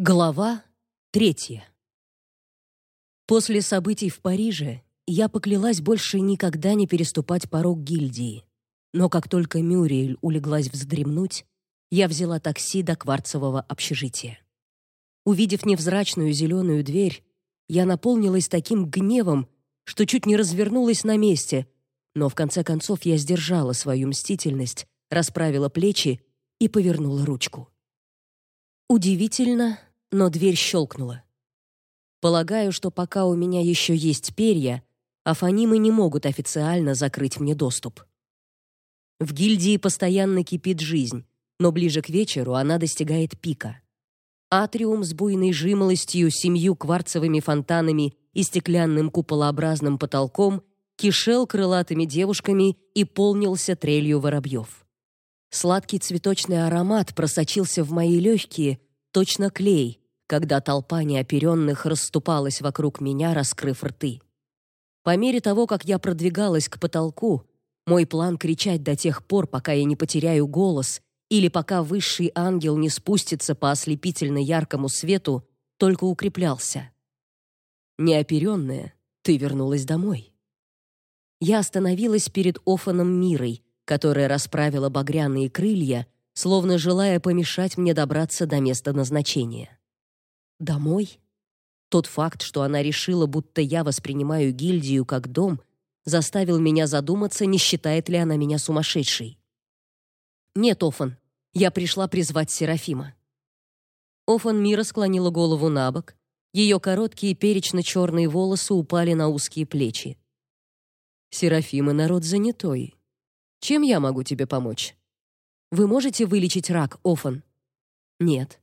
Глава третья. После событий в Париже я поклялась больше никогда не переступать порог гильдии. Но как только Мюриэль улеглась вздремнуть, я взяла такси до кварцевого общежития. Увидев невзрачную зеленую дверь, я наполнилась таким гневом, что чуть не развернулась на месте, но в конце концов я сдержала свою мстительность, расправила плечи и повернула ручку. Удивительно, но дверь щелкнула. Полагаю, что пока у меня еще есть перья, афанимы не могут официально закрыть мне доступ. В гильдии постоянно кипит жизнь, но ближе к вечеру она достигает пика. Атриум с буйной жимолостью, семью кварцевыми фонтанами и стеклянным куполообразным потолком кишел крылатыми девушками и полнился трелью воробьев. Сладкий цветочный аромат просочился в мои легкие, точно клей, когда толпа неоперенных расступалась вокруг меня, раскрыв рты. По мере того, как я продвигалась к потолку, мой план кричать до тех пор, пока я не потеряю голос или пока высший ангел не спустится по ослепительно яркому свету, только укреплялся. Неоперенная, ты вернулась домой. Я остановилась перед Офаном Мирой, которая расправила багряные крылья словно желая помешать мне добраться до места назначения. Домой? Тот факт, что она решила, будто я воспринимаю гильдию как дом, заставил меня задуматься, не считает ли она меня сумасшедшей. Нет, Офан, я пришла призвать Серафима. Офан Мира склонила голову на бок. Ее короткие перечно-черные волосы упали на узкие плечи. Серафима народ занятой. Чем я могу тебе помочь? Вы можете вылечить рак, Офан? Нет.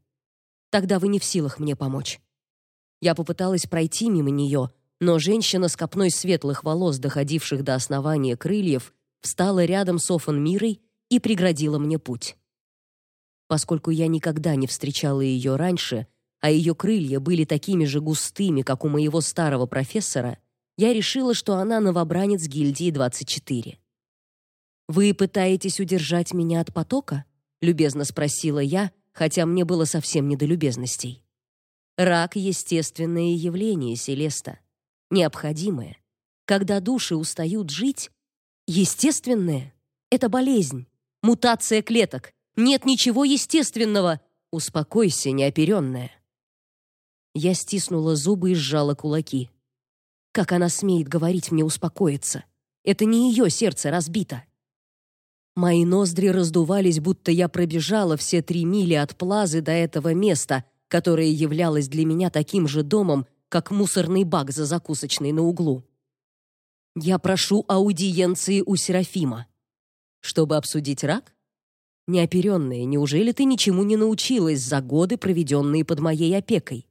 Тогда вы не в силах мне помочь. Я попыталась пройти мимо нее, но женщина с копной светлых волос, доходивших до основания крыльев, встала рядом с Офан Мирой и преградила мне путь. Поскольку я никогда не встречала ее раньше, а ее крылья были такими же густыми, как у моего старого профессора, я решила, что она новобранец гильдии 24. Вы пытаетесь удержать меня от потока? любезно спросила я, хотя мне было совсем не до любезностей. Рак естественное явление, Селеста, необходимое. Когда души устают жить, естественное это болезнь, мутация клеток. Нет ничего естественного. Успокойся, неоперенная. Я стиснула зубы и сжала кулаки. Как она смеет говорить мне успокоиться? Это не ее сердце разбито. Мои ноздри раздувались, будто я пробежала все три мили от Плазы до этого места, которое являлось для меня таким же домом, как мусорный бак за закусочной на углу. Я прошу аудиенции у Серафима. Чтобы обсудить рак? Неоперенная, неужели ты ничему не научилась за годы, проведенные под моей опекой?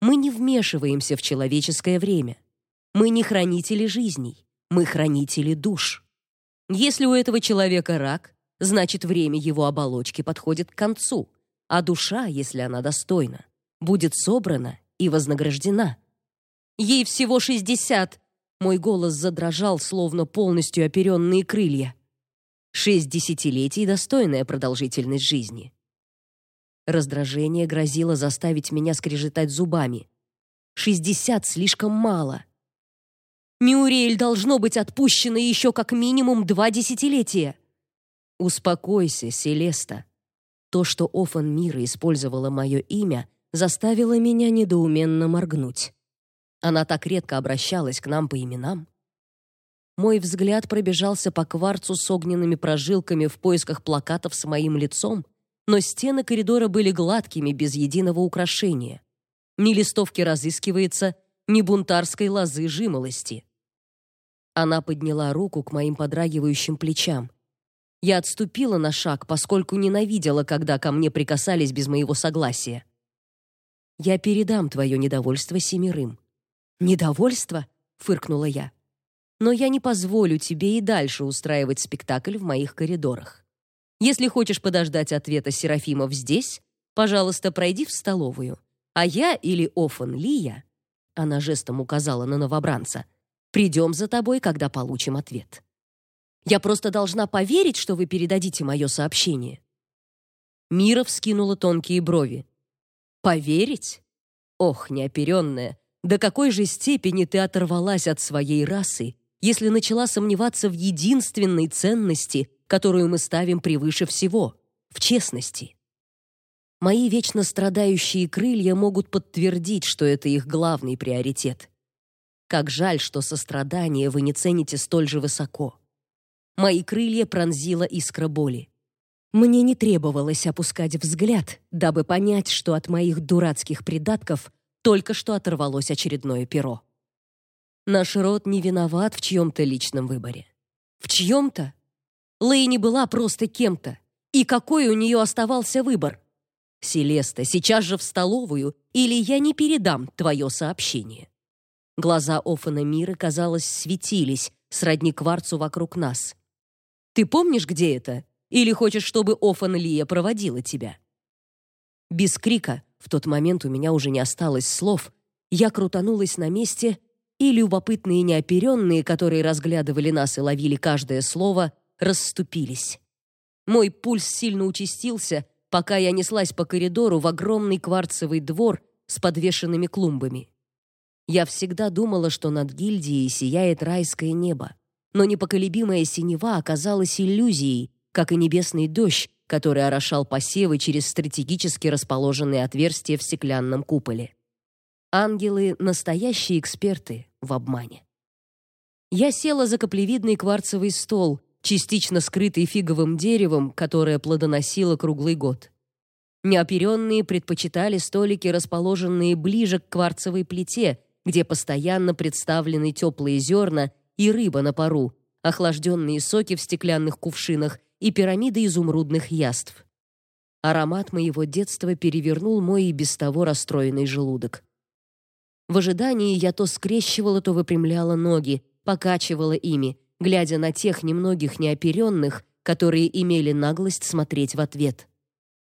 Мы не вмешиваемся в человеческое время. Мы не хранители жизней, мы хранители душ. Если у этого человека рак, значит, время его оболочки подходит к концу, а душа, если она достойна, будет собрана и вознаграждена. Ей всего шестьдесят. Мой голос задрожал, словно полностью оперенные крылья. Шесть десятилетий достойная продолжительность жизни. Раздражение грозило заставить меня скрежетать зубами. Шестьдесят слишком мало. Мюриэль должно быть отпущено еще как минимум два десятилетия. Успокойся, Селеста. То, что Офан Мира использовала мое имя, заставило меня недоуменно моргнуть. Она так редко обращалась к нам по именам. Мой взгляд пробежался по кварцу с огненными прожилками в поисках плакатов с моим лицом, но стены коридора были гладкими, без единого украшения. Ни листовки разыскивается, ни бунтарской лозы жимолости. Она подняла руку к моим подрагивающим плечам. Я отступила на шаг, поскольку ненавидела, когда ко мне прикасались без моего согласия. Я передам твое недовольство семерым. Недовольство? фыркнула я. Но я не позволю тебе и дальше устраивать спектакль в моих коридорах. Если хочешь подождать ответа Серафимов здесь, пожалуйста, пройди в столовую. А я или Офан Лия, она жестом указала на новобранца, Придем за тобой, когда получим ответ. Я просто должна поверить, что вы передадите мое сообщение. Мира вскинула тонкие брови. Поверить? Ох, неоперенная, до какой же степени ты оторвалась от своей расы, если начала сомневаться в единственной ценности, которую мы ставим превыше всего в честности. Мои вечно страдающие крылья могут подтвердить, что это их главный приоритет. Как жаль, что сострадание вы не цените столь же высоко. Мои крылья пронзила искра боли. Мне не требовалось опускать взгляд, дабы понять, что от моих дурацких придатков только что оторвалось очередное перо. Наш род не виноват в чьем-то личном выборе. В чьем-то? Лэйни была просто кем-то. И какой у нее оставался выбор? Селеста, сейчас же в столовую, или я не передам твое сообщение. Глаза Офана Миры, казалось, светились, сродни кварцу вокруг нас. Ты помнишь, где это? Или хочешь, чтобы Офан Лия проводила тебя? Без крика, в тот момент у меня уже не осталось слов, я крутанулась на месте, и любопытные неоперенные, которые разглядывали нас и ловили каждое слово, расступились. Мой пульс сильно участился, пока я неслась по коридору в огромный кварцевый двор с подвешенными клумбами. Я всегда думала, что над гильдией сияет райское небо, но непоколебимая синева оказалась иллюзией, как и небесный дождь, который орошал посевы через стратегически расположенные отверстия в стеклянном куполе. Ангелы — настоящие эксперты в обмане. Я села за каплевидный кварцевый стол, частично скрытый фиговым деревом, которое плодоносило круглый год. Неоперенные предпочитали столики, расположенные ближе к кварцевой плите, где постоянно представлены теплые зерна и рыба на пару, охлажденные соки в стеклянных кувшинах и пирамиды изумрудных яств. Аромат моего детства перевернул мой и без того расстроенный желудок. В ожидании я то скрещивала, то выпрямляла ноги, покачивала ими, глядя на тех немногих неоперенных, которые имели наглость смотреть в ответ.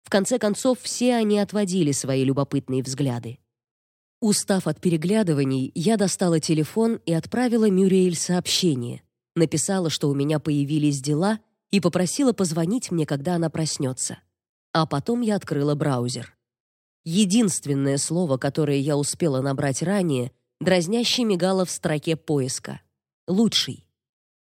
В конце концов, все они отводили свои любопытные взгляды. Устав от переглядываний, я достала телефон и отправила Мюриэль сообщение. Написала, что у меня появились дела, и попросила позвонить мне, когда она проснется. А потом я открыла браузер. Единственное слово, которое я успела набрать ранее, дразняще мигало в строке поиска. Лучший.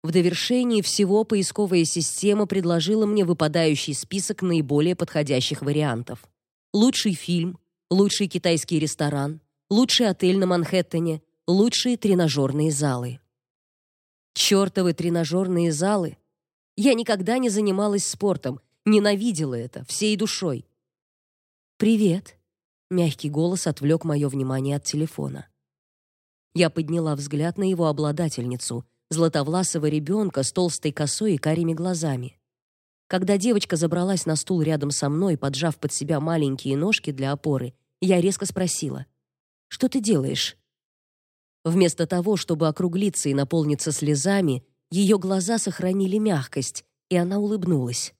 В довершении всего поисковая система предложила мне выпадающий список наиболее подходящих вариантов. Лучший фильм, лучший китайский ресторан, лучший отель на Манхэттене, лучшие тренажерные залы. Чёртовы тренажерные залы. Я никогда не занималась спортом, ненавидела это всей душой. Привет. Мягкий голос отвлек мое внимание от телефона. Я подняла взгляд на его обладательницу, златовласого ребенка с толстой косой и карими глазами. Когда девочка забралась на стул рядом со мной, поджав под себя маленькие ножки для опоры, я резко спросила: "Что ты делаешь?" Вместо того, чтобы округлиться и наполниться слезами, ее глаза сохранили мягкость, и она улыбнулась.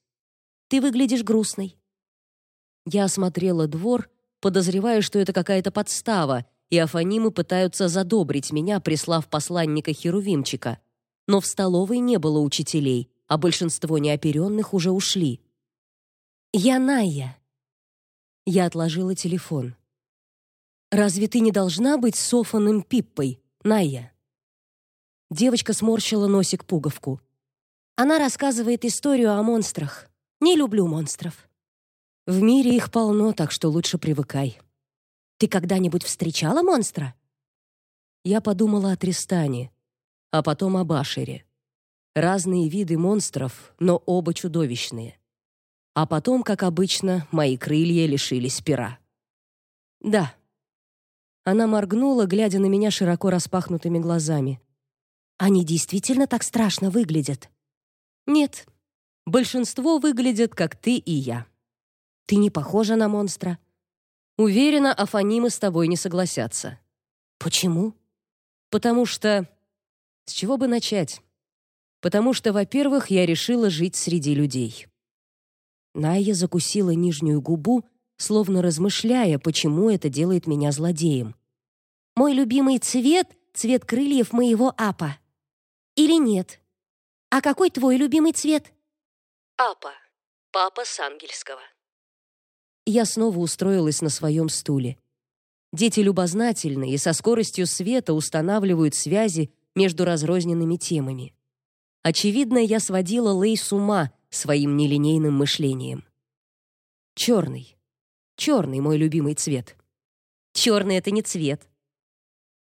"Ты выглядишь грустной". Я осмотрела двор, подозревая, что это какая-то подстава, и афанимы пытаются задобрить меня, прислав посланника Херувимчика. Но в столовой не было учителей, а большинство неоперенных уже ушли. «Я Найя». Я отложила телефон. «Разве ты не должна быть Софаным Пиппой, Найя?» Девочка сморщила носик пуговку. Она рассказывает историю о монстрах. Не люблю монстров. В мире их полно, так что лучше привыкай. Ты когда-нибудь встречала монстра? Я подумала о Тристане, а потом о Башере. Разные виды монстров, но оба чудовищные. А потом, как обычно, мои крылья лишились пера. Да. Она моргнула, глядя на меня широко распахнутыми глазами. Они действительно так страшно выглядят? Нет. Большинство выглядят как ты и я. Ты не похожа на монстра. Уверена, афанимы с тобой не согласятся. Почему? Потому что... С чего бы начать? Потому что, во-первых, я решила жить среди людей. Найя закусила нижнюю губу, словно размышляя, почему это делает меня злодеем. Мой любимый цвет — цвет крыльев моего апа. Или нет? А какой твой любимый цвет? Апа. Папа с ангельского. Я снова устроилась на своем стуле. Дети любознательны и со скоростью света устанавливают связи между разрозненными темами. Очевидно, я сводила Лей с ума своим нелинейным мышлением. Черный. Черный мой любимый цвет. Черный — это не цвет.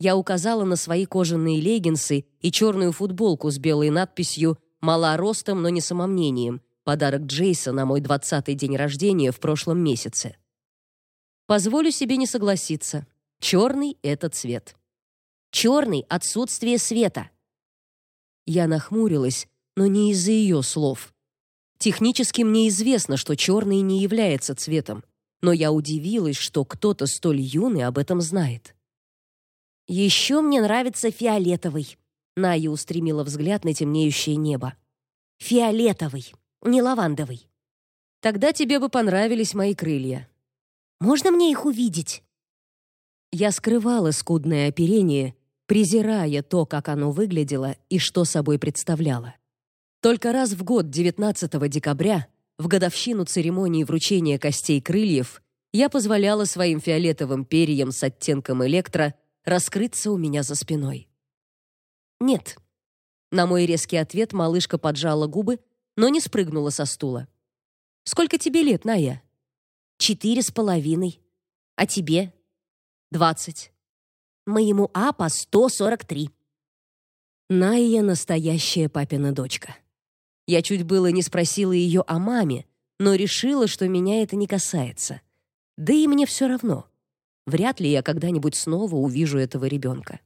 Я указала на свои кожаные леггинсы и черную футболку с белой надписью «Мала ростом, но не самомнением», подарок Джейса на мой двадцатый день рождения в прошлом месяце. Позволю себе не согласиться. Черный — это цвет. Черный — отсутствие света. Я нахмурилась, но не из-за ее слов. Технически мне известно, что черный не является цветом, но я удивилась, что кто-то столь юный об этом знает. Еще мне нравится фиолетовый. Ная устремила взгляд на темнеющее небо. Фиолетовый, не лавандовый. Тогда тебе бы понравились мои крылья. Можно мне их увидеть? Я скрывала скудное оперение, презирая то, как оно выглядело и что собой представляло. Только раз в год, 19 декабря, в годовщину церемонии вручения костей крыльев, я позволяла своим фиолетовым перьям с оттенком электро раскрыться у меня за спиной. Нет. На мой резкий ответ малышка поджала губы, но не спрыгнула со стула. Сколько тебе лет, Ная? Четыре с половиной. А тебе? Двадцать. Моему Апа сто сорок три. Ная настоящая папина дочка. Я чуть было не спросила ее о маме, но решила, что меня это не касается. Да и мне все равно. Вряд ли я когда-нибудь снова увижу этого ребенка.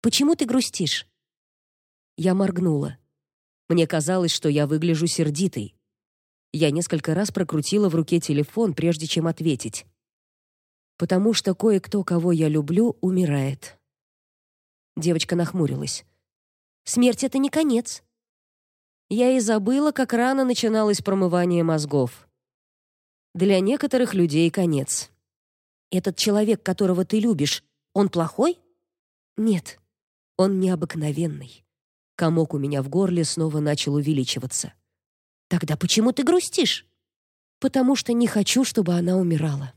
Почему ты грустишь? Я моргнула. Мне казалось, что я выгляжу сердитой. Я несколько раз прокрутила в руке телефон, прежде чем ответить. Потому что кое-кто, кого я люблю, умирает. Девочка нахмурилась. Смерть это не конец. Я и забыла, как рано начиналось промывание мозгов. Для некоторых людей конец. Этот человек, которого ты любишь, он плохой? Нет. Он необыкновенный. Комок у меня в горле снова начал увеличиваться. Тогда почему ты грустишь? Потому что не хочу, чтобы она умирала.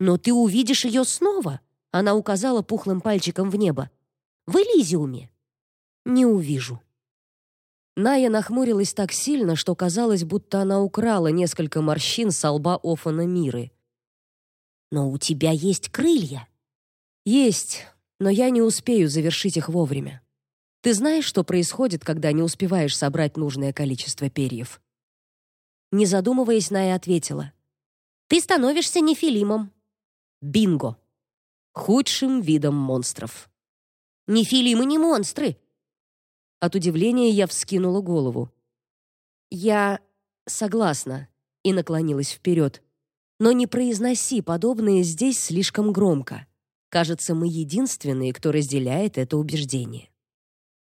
Но ты увидишь ее снова, она указала пухлым пальчиком в небо. В Элизиуме. Не увижу. Ная нахмурилась так сильно, что казалось, будто она украла несколько морщин с лба Офана Миры. Но у тебя есть крылья. Есть, но я не успею завершить их вовремя. Ты знаешь, что происходит, когда не успеваешь собрать нужное количество перьев? Не задумываясь, Ная ответила: Ты становишься нефилимом. Бинго. Худшим видом монстров. Нефилимы не монстры. От удивления я вскинула голову. Я согласна и наклонилась вперед. Но не произноси подобное здесь слишком громко. Кажется, мы единственные, кто разделяет это убеждение.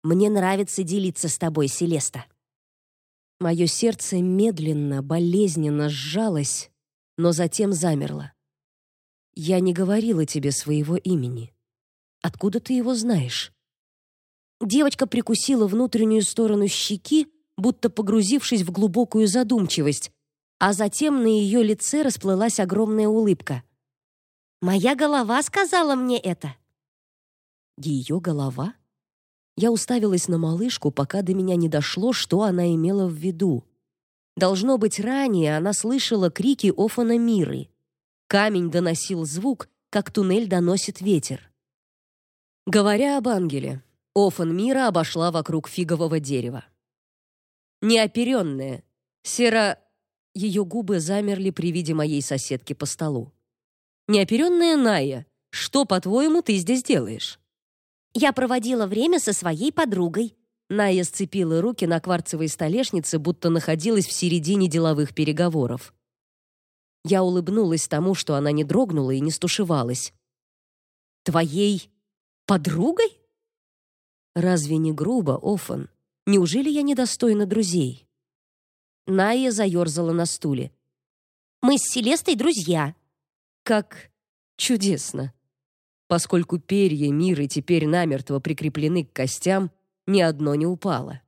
Мне нравится делиться с тобой, Селеста. Мое сердце медленно, болезненно сжалось, но затем замерло. Я не говорила тебе своего имени. Откуда ты его знаешь? Девочка прикусила внутреннюю сторону щеки, будто погрузившись в глубокую задумчивость, а затем на ее лице расплылась огромная улыбка. Моя голова сказала мне это. Ее голова? Я уставилась на малышку, пока до меня не дошло, что она имела в виду. Должно быть, ранее она слышала крики Офана Миры. Камень доносил звук, как туннель доносит ветер. Говоря об ангеле, Офан Мира обошла вокруг фигового дерева. Неоперенная, сера ее губы замерли при виде моей соседки по столу. Неоперенная Ная, что, по-твоему, ты здесь делаешь? Я проводила время со своей подругой. Ная сцепила руки на кварцевой столешнице, будто находилась в середине деловых переговоров. Я улыбнулась тому, что она не дрогнула и не стушевалась. Твоей подругой? Разве не грубо, Офан? Неужели я недостойна друзей? Ная заерзала на стуле. «Мы с Селестой друзья». «Как чудесно!» Поскольку перья Миры теперь намертво прикреплены к костям, ни одно не упало.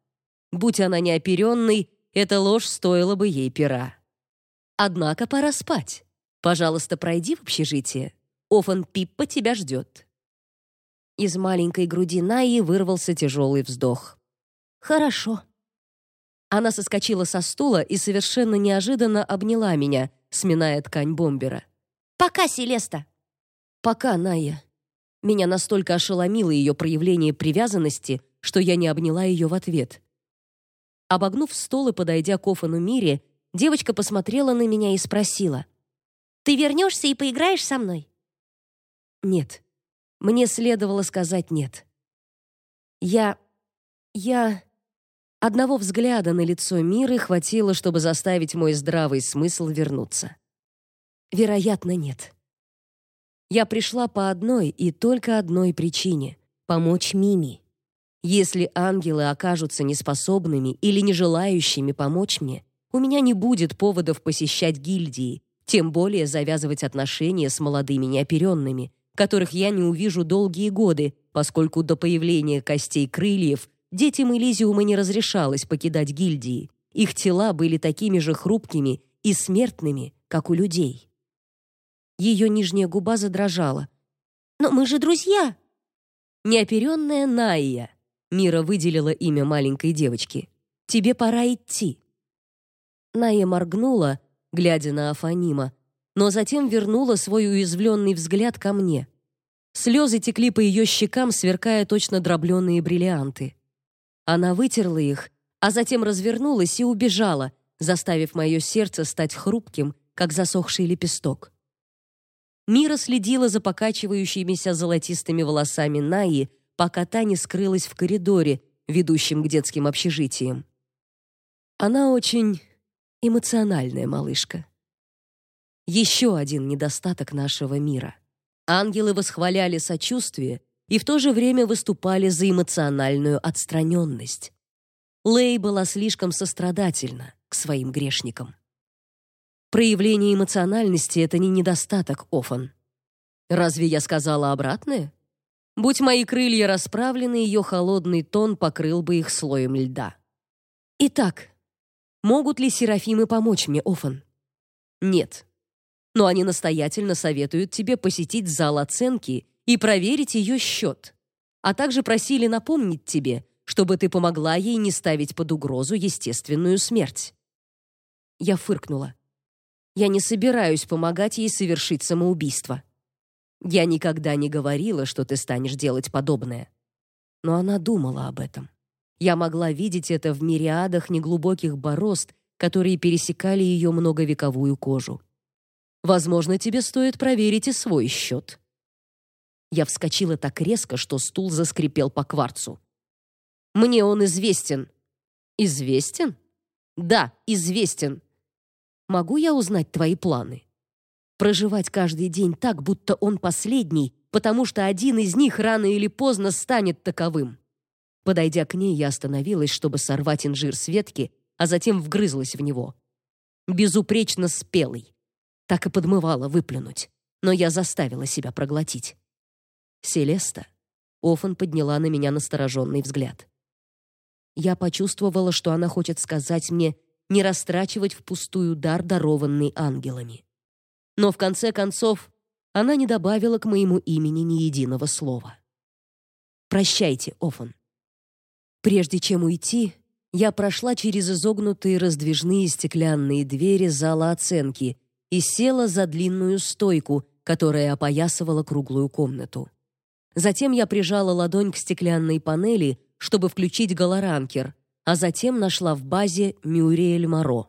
Будь она неоперенной, эта ложь стоила бы ей пера. Однако пора спать. Пожалуйста, пройди в общежитие. Офан Пиппа тебя ждет». Из маленькой груди Наи вырвался тяжелый вздох. «Хорошо». Она соскочила со стула и совершенно неожиданно обняла меня, сминая ткань бомбера. «Пока, Селеста!» «Пока, Ная». Меня настолько ошеломило ее проявление привязанности, что я не обняла ее в ответ. Обогнув стол и подойдя к Офану Мире, девочка посмотрела на меня и спросила. «Ты вернешься и поиграешь со мной?» «Нет». Мне следовало сказать «нет». Я... я... Одного взгляда на лицо Миры хватило, чтобы заставить мой здравый смысл вернуться. Вероятно, нет. Я пришла по одной и только одной причине — помочь Мими. Если ангелы окажутся неспособными или не желающими помочь мне, у меня не будет поводов посещать гильдии, тем более завязывать отношения с молодыми неоперенными, которых я не увижу долгие годы, поскольку до появления костей крыльев детям Элизиума не разрешалось покидать гильдии. Их тела были такими же хрупкими и смертными, как у людей. Ее нижняя губа задрожала. «Но мы же друзья!» «Неоперенная Найя!» Мира выделила имя маленькой девочки. «Тебе пора идти». Найя моргнула, глядя на Афанима, но затем вернула свой уязвленный взгляд ко мне. Слезы текли по ее щекам, сверкая точно дробленые бриллианты. Она вытерла их, а затем развернулась и убежала, заставив мое сердце стать хрупким, как засохший лепесток. Мира следила за покачивающимися золотистыми волосами Наи, пока та не скрылась в коридоре, ведущем к детским общежитиям. Она очень эмоциональная малышка. Еще один недостаток нашего мира. Ангелы восхваляли сочувствие, и в то же время выступали за эмоциональную отстраненность. Лей была слишком сострадательна к своим грешникам. Проявление эмоциональности — это не недостаток, Офан. Разве я сказала обратное? Будь мои крылья расправлены, ее холодный тон покрыл бы их слоем льда. Итак, могут ли серафимы помочь мне, Офан? Нет. Но они настоятельно советуют тебе посетить зал оценки и проверить ее счет, а также просили напомнить тебе, чтобы ты помогла ей не ставить под угрозу естественную смерть. Я фыркнула. Я не собираюсь помогать ей совершить самоубийство. Я никогда не говорила, что ты станешь делать подобное. Но она думала об этом. Я могла видеть это в мириадах неглубоких борозд, которые пересекали ее многовековую кожу. Возможно, тебе стоит проверить и свой счет. Я вскочила так резко, что стул заскрипел по кварцу. Мне он известен. Известен? Да, известен. Могу я узнать твои планы? Проживать каждый день так, будто он последний, потому что один из них рано или поздно станет таковым. Подойдя к ней, я остановилась, чтобы сорвать инжир с ветки, а затем вгрызлась в него. Безупречно спелый. Так и подмывало выплюнуть, но я заставила себя проглотить. Селеста. Офан подняла на меня настороженный взгляд. Я почувствовала, что она хочет сказать мне не растрачивать впустую дар, дарованный ангелами. Но в конце концов она не добавила к моему имени ни единого слова. Прощайте, Офан. Прежде чем уйти, я прошла через изогнутые раздвижные стеклянные двери зала оценки и села за длинную стойку, которая опоясывала круглую комнату. Затем я прижала ладонь к стеклянной панели, чтобы включить голоранкер, а затем нашла в базе Мюриэль Моро.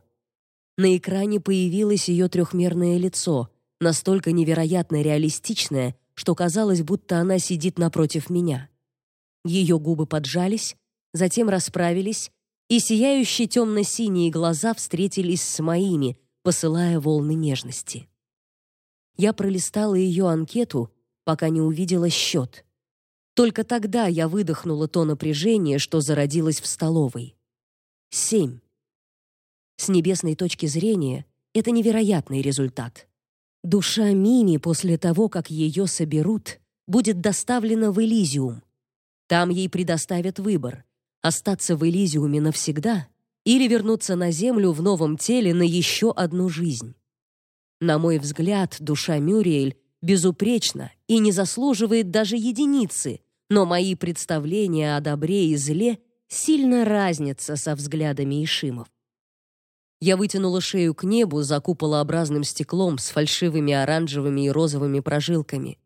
На экране появилось ее трехмерное лицо, настолько невероятно реалистичное, что казалось, будто она сидит напротив меня. Ее губы поджались, затем расправились, и сияющие темно-синие глаза встретились с моими, посылая волны нежности. Я пролистала ее анкету пока не увидела счет. Только тогда я выдохнула то напряжение, что зародилось в столовой. Семь. С небесной точки зрения это невероятный результат. Душа Мими после того, как ее соберут, будет доставлена в Элизиум. Там ей предоставят выбор: остаться в Элизиуме навсегда или вернуться на землю в новом теле на еще одну жизнь. На мой взгляд, душа Мюриэль безупречна и не заслуживает даже единицы, но мои представления о добре и зле сильно разнятся со взглядами Ишимов. Я вытянула шею к небу за куполообразным стеклом с фальшивыми оранжевыми и розовыми прожилками.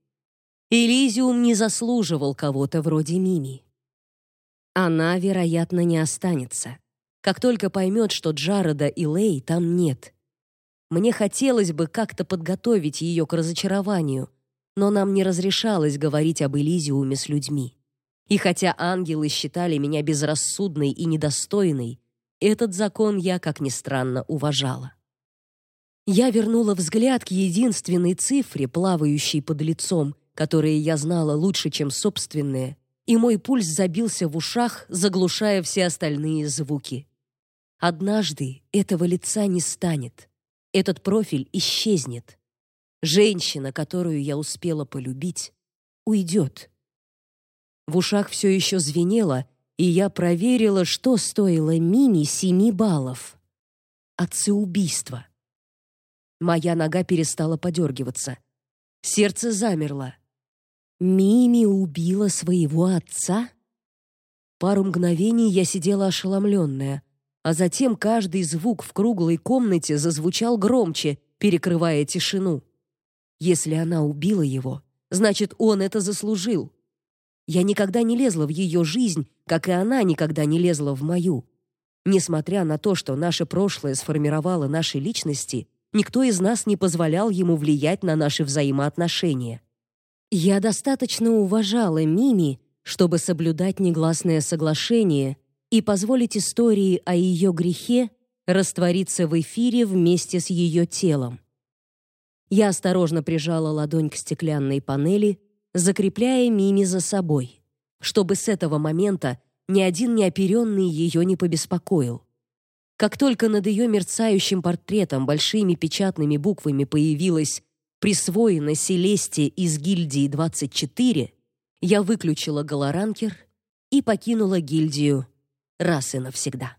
Элизиум не заслуживал кого-то вроде Мими. Она, вероятно, не останется. Как только поймет, что Джареда и Лей там нет. Мне хотелось бы как-то подготовить ее к разочарованию, но нам не разрешалось говорить об Элизиуме с людьми. И хотя ангелы считали меня безрассудной и недостойной, этот закон я, как ни странно, уважала. Я вернула взгляд к единственной цифре, плавающей под лицом, которые я знала лучше, чем собственные, и мой пульс забился в ушах, заглушая все остальные звуки. Однажды этого лица не станет. Этот профиль исчезнет. Женщина, которую я успела полюбить, уйдет. В ушах все еще звенело, и я проверила, что стоило Мими семи баллов. Отцеубийство. Моя нога перестала подергиваться. Сердце замерло. Мими убила своего отца? Пару мгновений я сидела ошеломленная, а затем каждый звук в круглой комнате зазвучал громче, перекрывая тишину. Если она убила его, значит, он это заслужил. Я никогда не лезла в ее жизнь, как и она никогда не лезла в мою. Несмотря на то, что наше прошлое сформировало наши личности, никто из нас не позволял ему влиять на наши взаимоотношения. Я достаточно уважала Мими, чтобы соблюдать негласное соглашение и позволить истории о ее грехе раствориться в эфире вместе с ее телом. Я осторожно прижала ладонь к стеклянной панели, закрепляя Мими за собой, чтобы с этого момента ни один неоперенный ее не побеспокоил. Как только над ее мерцающим портретом большими печатными буквами появилось присвоено Селесте из гильдии 24, я выключила голоранкер и покинула гильдию раз и навсегда.